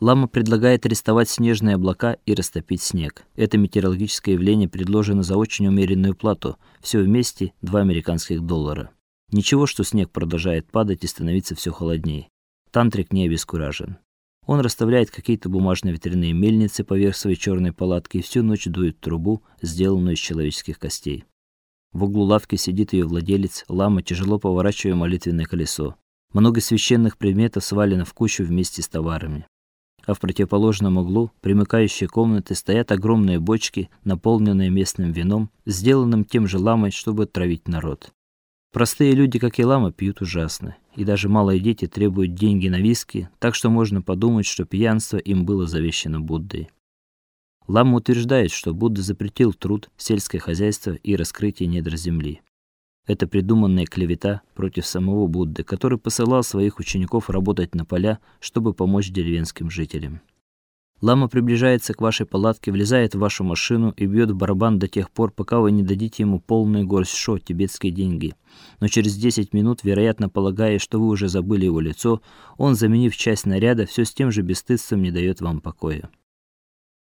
Лама предлагает арестовать снежные облака и растопить снег. Это метеорологическое явление предложено за очень умеренную плату, все вместе 2 американских доллара. Ничего, что снег продолжает падать и становиться все холоднее. Тантрик не обескуражен. Он расставляет какие-то бумажные ветряные мельницы поверх своей черной палатки и всю ночь дует трубу, сделанную из человеческих костей. В углу лавки сидит ее владелец, лама, тяжело поворачивая молитвенное колесо. Много священных предметов свалено в кучу вместе с товарами а в противоположном углу, примыкающей комнаты, стоят огромные бочки, наполненные местным вином, сделанным тем же ламой, чтобы травить народ. Простые люди, как и лама, пьют ужасно, и даже малые дети требуют деньги на виски, так что можно подумать, что пьянство им было завещено Буддой. Лама утверждает, что Будда запретил труд, сельское хозяйство и раскрытие недр земли. Это придуманная клевета против самого Будды, который посылал своих учеников работать на поля, чтобы помочь деревенским жителям. Лама приближается к вашей палатке, влезает в вашу машину и бьет в барабан до тех пор, пока вы не дадите ему полную горсть шо, тибетские деньги. Но через 10 минут, вероятно, полагая, что вы уже забыли его лицо, он, заменив часть наряда, все с тем же бесстыдством не дает вам покоя.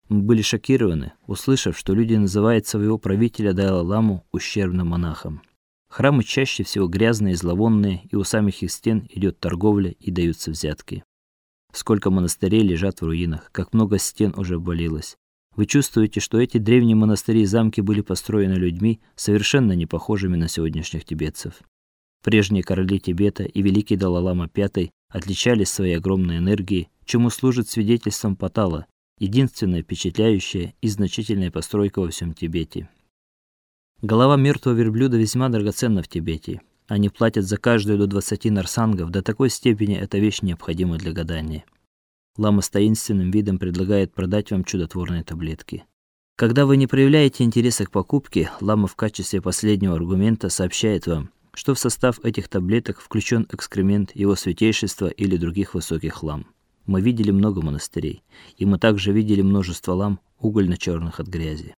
Мы были шокированы, услышав, что люди называют своего правителя Далай-ламу ущербным монахом. Храмы чаще всего грязные зловонные, и у самих их стен идет торговля и даются взятки. Сколько монастырей лежат в руинах, как много стен уже обвалилось. Вы чувствуете, что эти древние монастыри и замки были построены людьми, совершенно не похожими на сегодняшних тибетцев. Прежние короли Тибета и великий Далай-лама V отличались своей огромной энергией, чему служит свидетельством Патала, единственная впечатляющая и значительная постройка во всем Тибете. Голова мертвого верблюда весьма драгоценна в Тибете. Они платят за каждую до 20 нарсангов, до такой степени эта вещь необходима для гадания. Лама с таинственным видом предлагает продать вам чудотворные таблетки. Когда вы не проявляете интереса к покупке, лама в качестве последнего аргумента сообщает вам, что в состав этих таблеток включен экскремент его святейшества или других высоких лам. Мы видели много монастырей, и мы также видели множество лам угольно черных от грязи.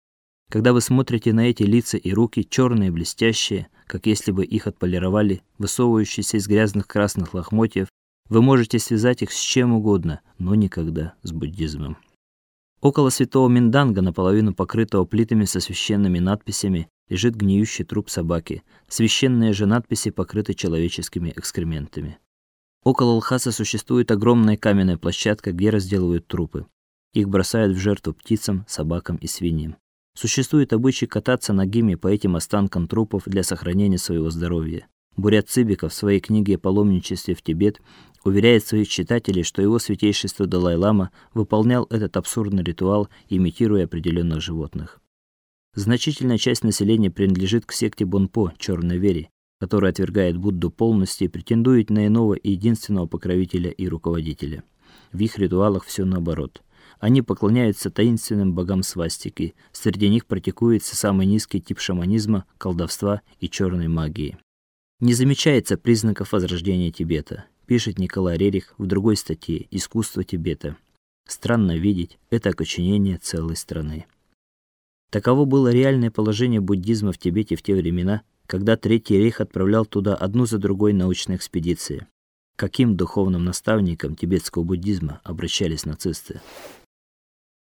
Когда вы смотрите на эти лица и руки, черные, блестящие, как если бы их отполировали, высовывающиеся из грязных красных лохмотьев, вы можете связать их с чем угодно, но никогда с буддизмом. Около святого Минданга, наполовину покрытого плитами со священными надписями, лежит гниющий труп собаки. Священные же надписи покрыты человеческими экскрементами. Около Лхаса существует огромная каменная площадка, где разделывают трупы. Их бросают в жертву птицам, собакам и свиньям. Существует обычай кататься ногими по этим останкам трупов для сохранения своего здоровья. Бурят Цыбиков в своей книге о в Тибет уверяет своих читателей, что его святейшество Далай-лама выполнял этот абсурдный ритуал, имитируя определенных животных. Значительная часть населения принадлежит к секте Бонпо, черной вере, которая отвергает Будду полностью и претендует на иного и единственного покровителя и руководителя. В их ритуалах все наоборот. Они поклоняются таинственным богам свастики. Среди них практикуется самый низкий тип шаманизма, колдовства и черной магии. Не замечается признаков возрождения Тибета, пишет Николай Рерих в другой статье Искусство Тибета. Странно видеть это окоченение целой страны. Таково было реальное положение буддизма в Тибете в те времена, когда Третий рейх отправлял туда одну за другой научные экспедиции. Каким духовным наставником тибетского буддизма обращались нацисты?